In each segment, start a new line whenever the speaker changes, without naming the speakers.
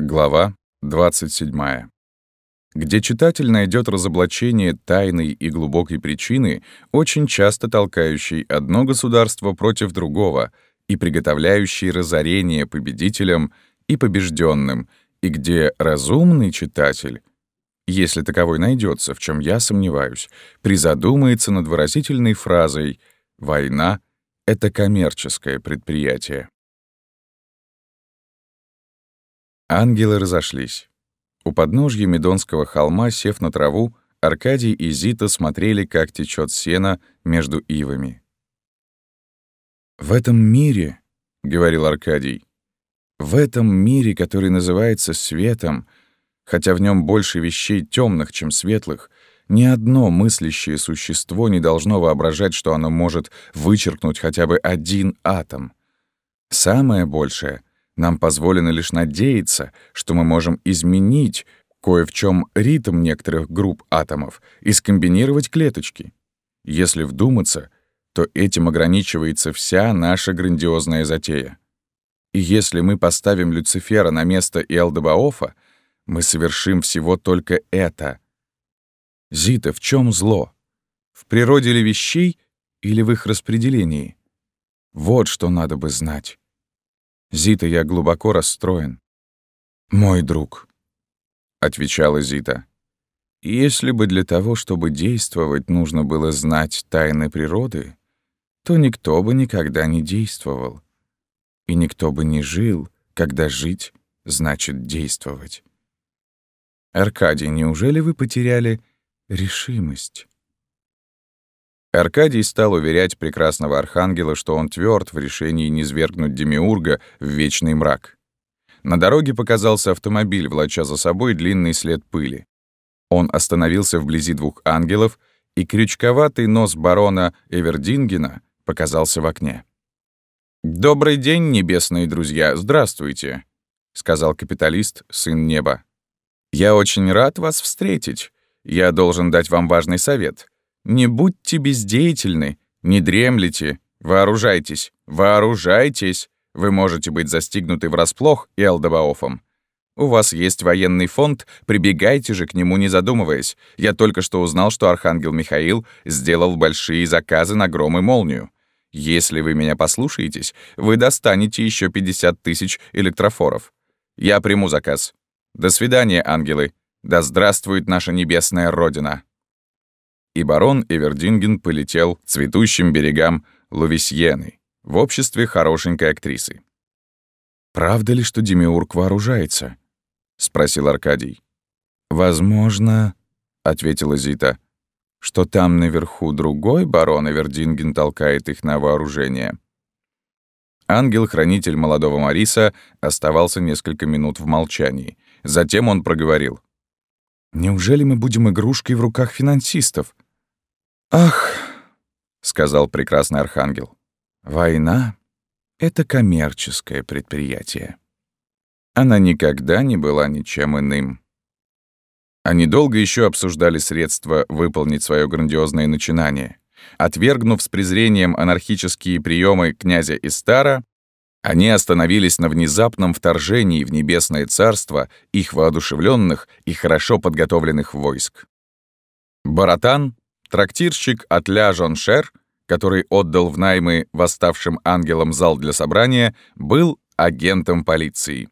Глава 27. Где читатель найдет разоблачение тайной и глубокой причины, очень часто толкающей одно государство против другого и приготовляющей разорение победителям и побежденным, и где разумный читатель, если таковой найдется, в чем я сомневаюсь, призадумается над выразительной фразой «Война — это коммерческое предприятие». Ангелы разошлись. У подножья Медонского холма, сев на траву, Аркадий и Зита смотрели, как течет сено между ивами. «В этом мире, — говорил Аркадий, — в этом мире, который называется светом, хотя в нем больше вещей темных, чем светлых, ни одно мыслящее существо не должно воображать, что оно может вычеркнуть хотя бы один атом. Самое большее — нам позволено лишь надеяться, что мы можем изменить кое в чем ритм некоторых групп атомов и скомбинировать клеточки. Если вдуматься, то этим ограничивается вся наша грандиозная затея. И если мы поставим Люцифера на место Иалдебаофа, мы совершим всего только это. Зита, в чем зло? В природе ли вещей или в их распределении? Вот что надо бы знать. Зита, я глубоко расстроен. Мой друг, отвечала Зита. Если бы для того, чтобы действовать, нужно было знать тайны природы, то никто бы никогда не действовал. И никто бы не жил, когда жить значит действовать. Аркадий, неужели вы потеряли решимость? Аркадий стал уверять прекрасного архангела, что он тверд в решении не свергнуть Демиурга в вечный мрак. На дороге показался автомобиль, влача за собой длинный след пыли. Он остановился вблизи двух ангелов, и крючковатый нос барона Эвердингена показался в окне. «Добрый день, небесные друзья, здравствуйте», — сказал капиталист, сын неба. «Я очень рад вас встретить. Я должен дать вам важный совет. Не будьте бездеятельны, не дремлете, вооружайтесь, вооружайтесь. Вы можете быть застигнуты врасплох и Алдабаофом. У вас есть военный фонд, прибегайте же к нему, не задумываясь. Я только что узнал, что Архангел Михаил сделал большие заказы на гром и молнию. Если вы меня послушаетесь, вы достанете еще 50 тысяч электрофоров. Я приму заказ. До свидания, ангелы. Да здравствует наша небесная Родина и барон Эвердинген полетел цветущим берегам Лувисьены в обществе хорошенькой актрисы. «Правда ли, что Демиург вооружается?» — спросил Аркадий. «Возможно», — ответила Зита, — «что там наверху другой барон Эвердинген толкает их на вооружение». Ангел-хранитель молодого Мариса оставался несколько минут в молчании. Затем он проговорил. «Неужели мы будем игрушкой в руках финансистов?» «Ах», — сказал прекрасный архангел, — «война — это коммерческое предприятие. Она никогда не была ничем иным». Они долго еще обсуждали средства выполнить свое грандиозное начинание. Отвергнув с презрением анархические приемы князя Истара, они остановились на внезапном вторжении в небесное царство их воодушевленных и хорошо подготовленных войск. Баратан, Трактирщик от Ля Жоншер, который отдал в наймы восставшим ангелам зал для собрания, был агентом полиции.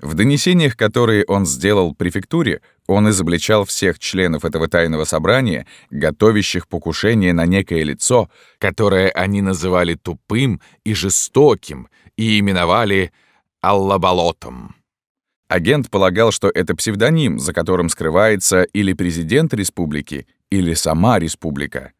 В донесениях, которые он сделал префектуре, он изобличал всех членов этого тайного собрания, готовящих покушение на некое лицо, которое они называли тупым и жестоким, и именовали Аллаболотом. Агент полагал, что это псевдоним, за которым скрывается или президент республики, или сама республика.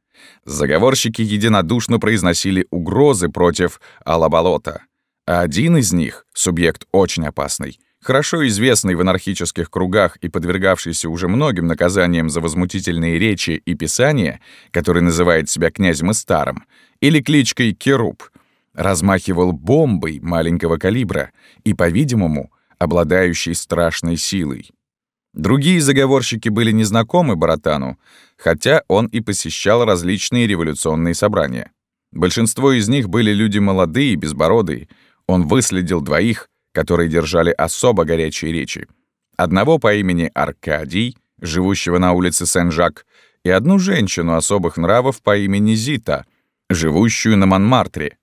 Заговорщики единодушно произносили угрозы против Алаболота. А один из них, субъект очень опасный, хорошо известный в анархических кругах и подвергавшийся уже многим наказаниям за возмутительные речи и писания, который называет себя князем и старым, или кличкой Керуб, размахивал бомбой маленького калибра и, по-видимому, обладающей страшной силой. Другие заговорщики были незнакомы Баратану, хотя он и посещал различные революционные собрания. Большинство из них были люди молодые безбородые. Он выследил двоих, которые держали особо горячие речи. Одного по имени Аркадий, живущего на улице Сен-Жак, и одну женщину особых нравов по имени Зита, живущую на Монмартре.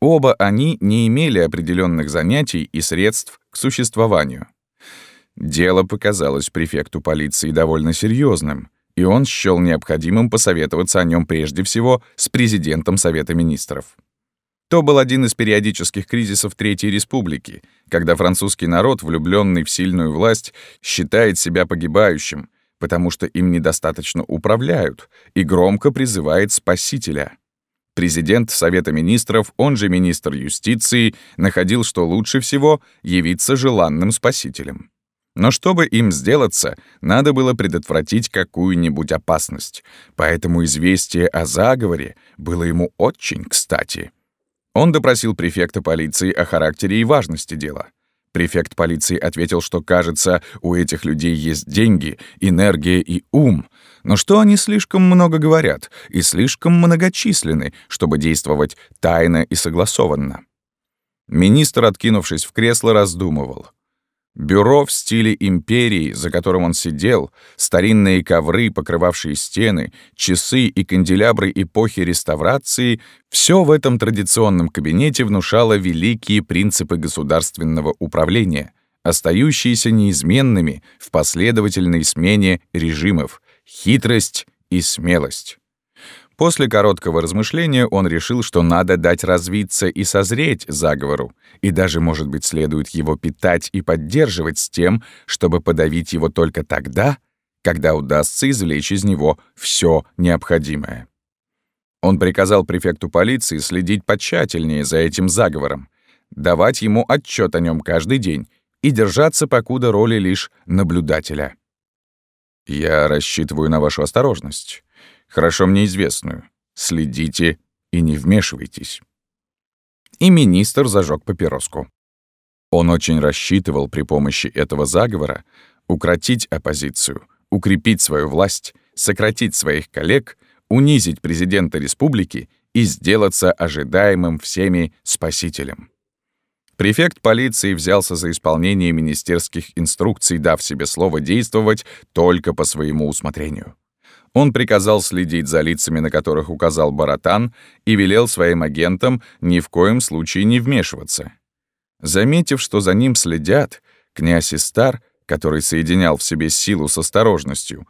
Оба они не имели определенных занятий и средств к существованию. Дело показалось префекту полиции довольно серьезным, и он счел необходимым посоветоваться о нем прежде всего с президентом Совета министров. То был один из периодических кризисов Третьей Республики, когда французский народ, влюбленный в сильную власть, считает себя погибающим, потому что им недостаточно управляют, и громко призывает спасителя. Президент Совета министров, он же министр юстиции, находил, что лучше всего явиться желанным спасителем. Но чтобы им сделаться, надо было предотвратить какую-нибудь опасность, поэтому известие о заговоре было ему очень кстати. Он допросил префекта полиции о характере и важности дела. Префект полиции ответил, что, кажется, у этих людей есть деньги, энергия и ум, но что они слишком много говорят и слишком многочисленны, чтобы действовать тайно и согласованно. Министр, откинувшись в кресло, раздумывал — Бюро в стиле империи, за которым он сидел, старинные ковры, покрывавшие стены, часы и канделябры эпохи реставрации — все в этом традиционном кабинете внушало великие принципы государственного управления, остающиеся неизменными в последовательной смене режимов — хитрость и смелость. После короткого размышления он решил, что надо дать развиться и созреть заговору, и даже, может быть, следует его питать и поддерживать с тем, чтобы подавить его только тогда, когда удастся извлечь из него все необходимое. Он приказал префекту полиции следить потщательнее за этим заговором, давать ему отчет о нем каждый день и держаться покуда роли лишь наблюдателя. «Я рассчитываю на вашу осторожность хорошо мне известную. Следите и не вмешивайтесь. И министр зажег папироску. Он очень рассчитывал при помощи этого заговора укротить оппозицию, укрепить свою власть, сократить своих коллег, унизить президента республики и сделаться ожидаемым всеми спасителем. Префект полиции взялся за исполнение министерских инструкций, дав себе слово действовать только по своему усмотрению. Он приказал следить за лицами, на которых указал Баратан, и велел своим агентам ни в коем случае не вмешиваться. Заметив, что за ним следят, князь Истар, который соединял в себе силу с осторожностью,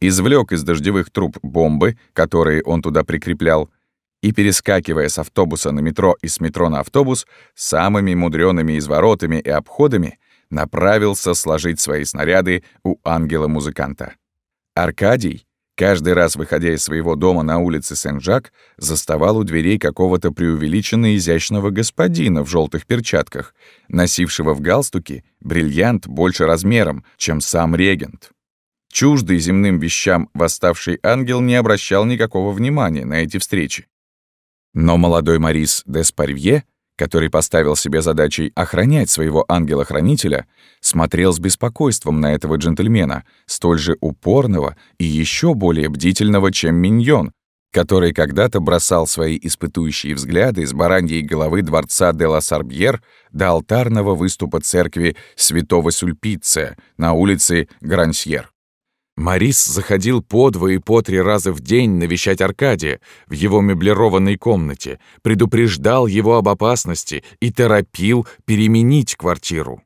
извлек из дождевых труб бомбы, которые он туда прикреплял, и, перескакивая с автобуса на метро и с метро на автобус, самыми мудреными изворотами и обходами направился сложить свои снаряды у ангела-музыканта. Аркадий, Каждый раз, выходя из своего дома на улице Сен-Жак, заставал у дверей какого-то преувеличенно изящного господина в желтых перчатках, носившего в галстуке бриллиант больше размером, чем сам регент. Чуждый земным вещам восставший ангел не обращал никакого внимания на эти встречи. Но молодой Марис де Спарвье — который поставил себе задачей охранять своего ангела-хранителя, смотрел с беспокойством на этого джентльмена, столь же упорного и еще более бдительного, чем миньон, который когда-то бросал свои испытующие взгляды с бараньей головы дворца де ла Сарбьер до алтарного выступа церкви святого Сульпиция на улице Грансьер. Марис заходил по два и по три раза в день навещать Аркадия в его меблированной комнате, предупреждал его об опасности и торопил переменить квартиру.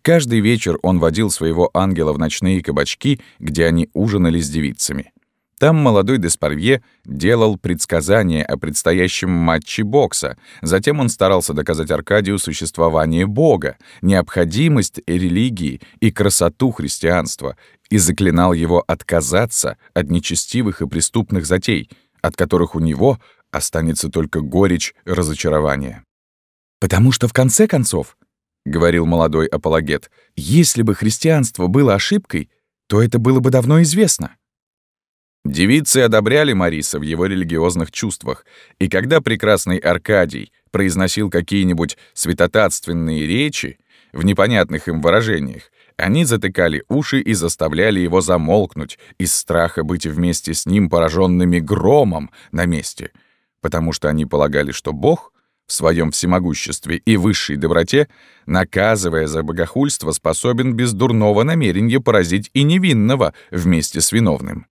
Каждый вечер он водил своего ангела в ночные кабачки, где они ужинали с девицами. Там молодой Деспарвье делал предсказания о предстоящем матче бокса. Затем он старался доказать Аркадию существование Бога, необходимость религии и красоту христианства, и заклинал его отказаться от нечестивых и преступных затей, от которых у него останется только горечь разочарования. «Потому что в конце концов, — говорил молодой апологет, — если бы христианство было ошибкой, то это было бы давно известно». Девицы одобряли Мариса в его религиозных чувствах, и когда прекрасный Аркадий произносил какие-нибудь святотатственные речи в непонятных им выражениях, они затыкали уши и заставляли его замолкнуть из страха быть вместе с ним пораженными громом на месте, потому что они полагали, что Бог в своем всемогуществе и высшей доброте, наказывая за богохульство, способен без дурного намерения поразить и невинного вместе с виновным.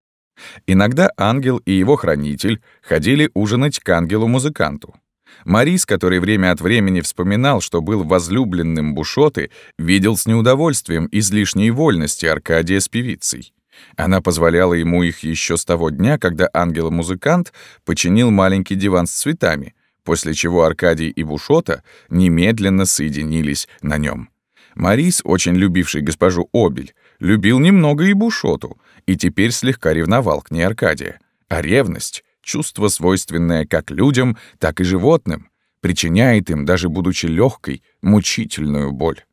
Иногда ангел и его хранитель ходили ужинать к ангелу-музыканту. Марис, который время от времени вспоминал, что был возлюбленным Бушоты, видел с неудовольствием излишней вольности Аркадия с певицей. Она позволяла ему их еще с того дня, когда ангел-музыкант починил маленький диван с цветами, после чего Аркадий и Бушота немедленно соединились на нем. Марис, очень любивший госпожу Обель, любил немного и Бушоту, и теперь слегка ревновал к ней Аркадия. А ревность — чувство, свойственное как людям, так и животным, причиняет им, даже будучи легкой, мучительную боль.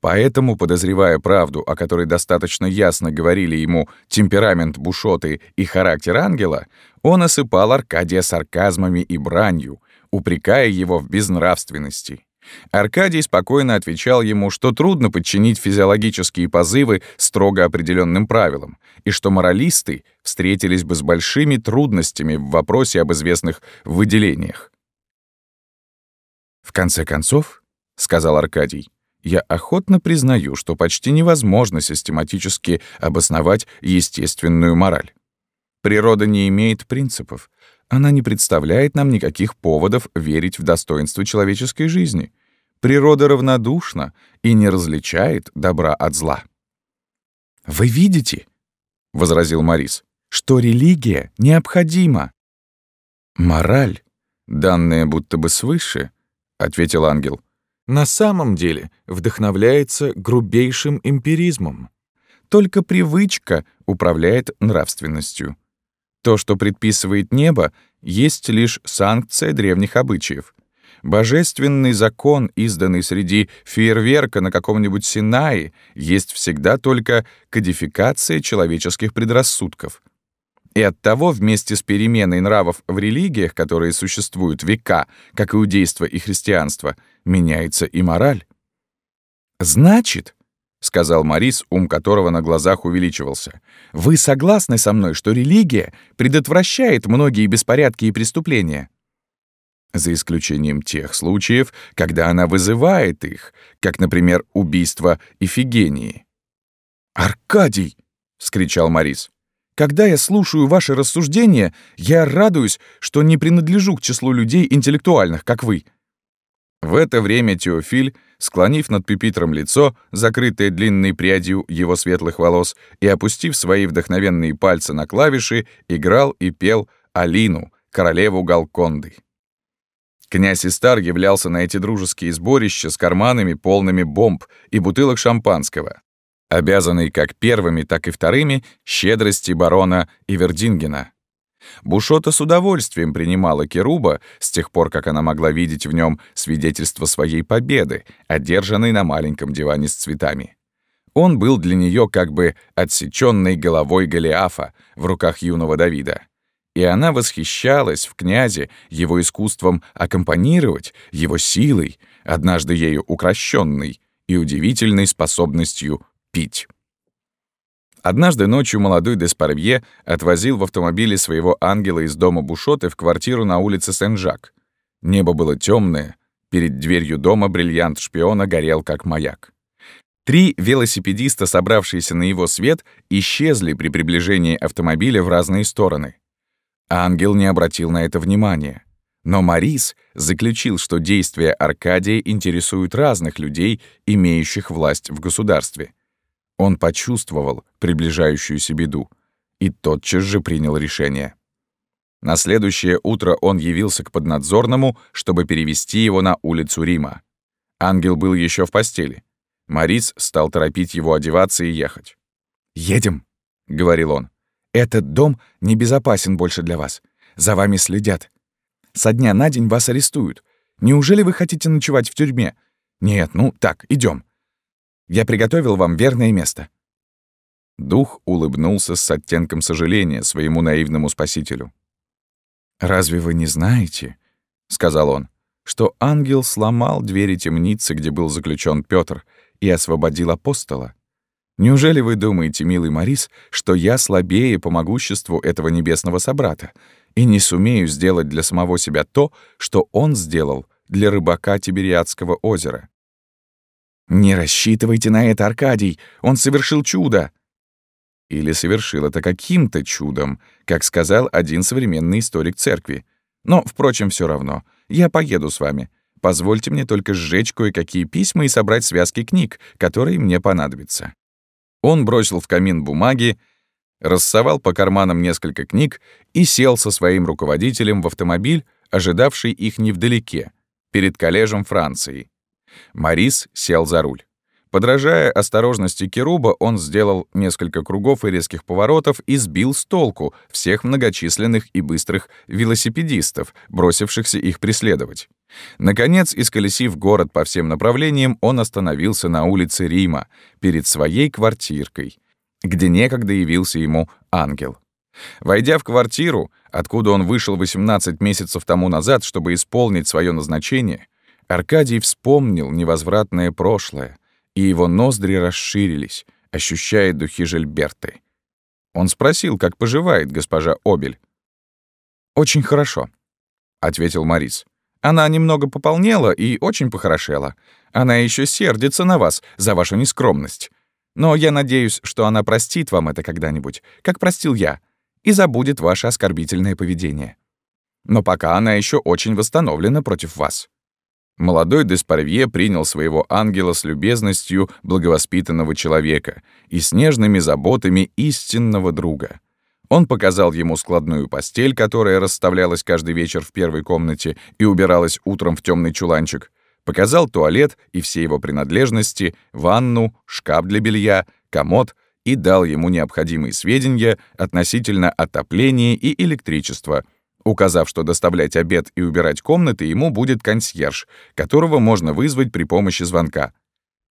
Поэтому, подозревая правду, о которой достаточно ясно говорили ему темперамент Бушоты и характер ангела, он осыпал Аркадия сарказмами и бранью, упрекая его в безнравственности. Аркадий спокойно отвечал ему, что трудно подчинить физиологические позывы строго определенным правилам, и что моралисты встретились бы с большими трудностями в вопросе об известных выделениях. «В конце концов, — сказал Аркадий, — я охотно признаю, что почти невозможно систематически обосновать естественную мораль. Природа не имеет принципов, она не представляет нам никаких поводов верить в достоинство человеческой жизни. Природа равнодушна и не различает добра от зла. «Вы видите, — возразил Морис, — что религия необходима». «Мораль, данная будто бы свыше, — ответил ангел, — на самом деле вдохновляется грубейшим эмпиризмом. Только привычка управляет нравственностью. То, что предписывает небо, есть лишь санкция древних обычаев. Божественный закон, изданный среди фейерверка на каком-нибудь Синае, есть всегда только кодификация человеческих предрассудков. И оттого вместе с переменой нравов в религиях, которые существуют века, как иудейство и христианство, меняется и мораль. Значит, — сказал Морис, ум которого на глазах увеличивался. «Вы согласны со мной, что религия предотвращает многие беспорядки и преступления?» За исключением тех случаев, когда она вызывает их, как, например, убийство Ифигении. «Аркадий!» — вскричал Морис. «Когда я слушаю ваши рассуждения, я радуюсь, что не принадлежу к числу людей интеллектуальных, как вы». В это время Теофиль склонив над пюпитром лицо, закрытое длинной прядью его светлых волос, и опустив свои вдохновенные пальцы на клавиши, играл и пел Алину, королеву Галконды. Князь Истар являлся на эти дружеские сборища с карманами, полными бомб и бутылок шампанского, обязанный как первыми, так и вторыми щедрости барона Ивердингена. Бушота с удовольствием принимала Керуба с тех пор, как она могла видеть в нем свидетельство своей победы, одержанной на маленьком диване с цветами. Он был для нее как бы отсеченной головой Голиафа в руках юного Давида. И она восхищалась в князе его искусством аккомпанировать, его силой, однажды ею укращенной, и удивительной способностью пить. Однажды ночью молодой Деспарвье отвозил в автомобиле своего ангела из дома Бушоты в квартиру на улице Сен-Жак. Небо было темное, перед дверью дома бриллиант шпиона горел как маяк. Три велосипедиста, собравшиеся на его свет, исчезли при приближении автомобиля в разные стороны. Ангел не обратил на это внимания. Но Марис заключил, что действия Аркадия интересуют разных людей, имеющих власть в государстве — он почувствовал приближающуюся беду и тотчас же принял решение. На следующее утро он явился к поднадзорному, чтобы перевести его на улицу Рима. Ангел был еще в постели. Морис стал торопить его одеваться и ехать. «Едем», — говорил он. «Этот дом небезопасен больше для вас. За вами следят. Со дня на день вас арестуют. Неужели вы хотите ночевать в тюрьме? Нет, ну так, идем. Я приготовил вам верное место». Дух улыбнулся с оттенком сожаления своему наивному спасителю. «Разве вы не знаете, — сказал он, — что ангел сломал двери темницы, где был заключен Петр, и освободил апостола? Неужели вы думаете, милый Морис, что я слабее по могуществу этого небесного собрата и не сумею сделать для самого себя то, что он сделал для рыбака Тибериадского озера.
«Не рассчитывайте на это, Аркадий! Он совершил чудо!»
Или совершил это каким-то чудом, как сказал один современный историк церкви. Но, впрочем, все равно. Я поеду с вами. Позвольте мне только сжечь кое-какие письма и собрать связки книг, которые мне понадобятся». Он бросил в камин бумаги, рассовал по карманам несколько книг и сел со своим руководителем в автомобиль, ожидавший их невдалеке, перед коллежем Франции. Марис сел за руль. Подражая осторожности Керуба, он сделал несколько кругов и резких поворотов и сбил с толку всех многочисленных и быстрых велосипедистов, бросившихся их преследовать. Наконец, исколесив город по всем направлениям, он остановился на улице Рима, перед своей квартиркой, где некогда явился ему ангел. Войдя в квартиру, откуда он вышел 18 месяцев тому назад, чтобы исполнить свое назначение, Аркадий вспомнил невозвратное прошлое, и его ноздри расширились, ощущая духи Жильберты. Он спросил, как поживает госпожа Обель. «Очень хорошо», — ответил Морис. «Она немного пополнела и очень похорошела. Она еще сердится на вас за вашу нескромность. Но я надеюсь, что она простит вам это когда-нибудь, как простил я, и забудет ваше оскорбительное поведение. Но пока она еще очень восстановлена против вас. Молодой Деспарвье принял своего ангела с любезностью благовоспитанного человека и с нежными заботами истинного друга. Он показал ему складную постель, которая расставлялась каждый вечер в первой комнате и убиралась утром в темный чуланчик, показал туалет и все его принадлежности, ванну, шкаф для белья, комод и дал ему необходимые сведения относительно отопления и электричества — указав, что доставлять обед и убирать комнаты ему будет консьерж, которого можно вызвать при помощи звонка.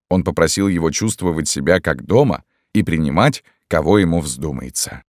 Он попросил его чувствовать себя как дома и принимать, кого ему вздумается.